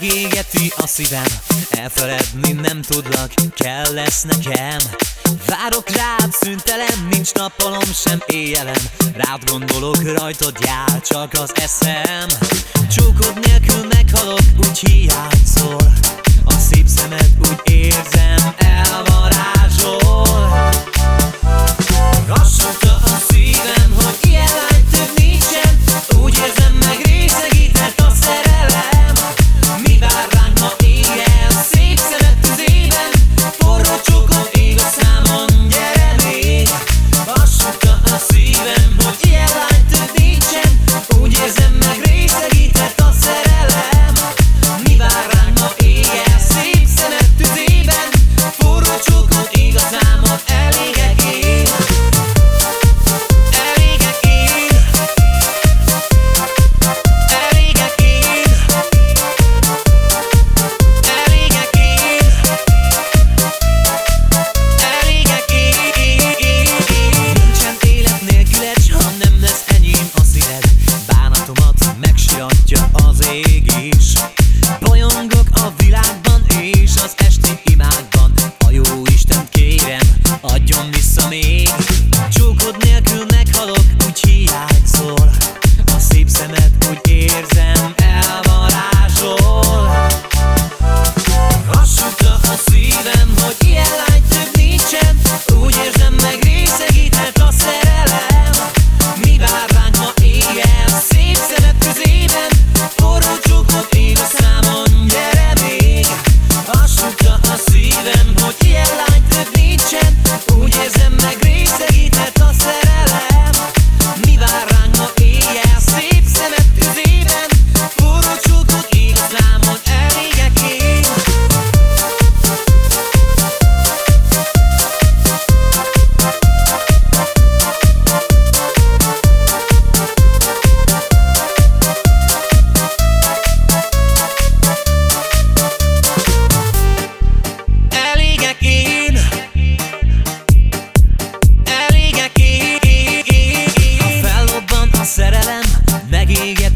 Megégeti a szívem. Elfeledni nem tudlak Kell lesz nekem. Várok rád szüntelen Nincs nappalom sem éjjelem Rád gondolok rajtad jár Csak az eszem. Csókod nélkül meghalok Úgy hiányzol A szép szemed úgy érzem mochila. We get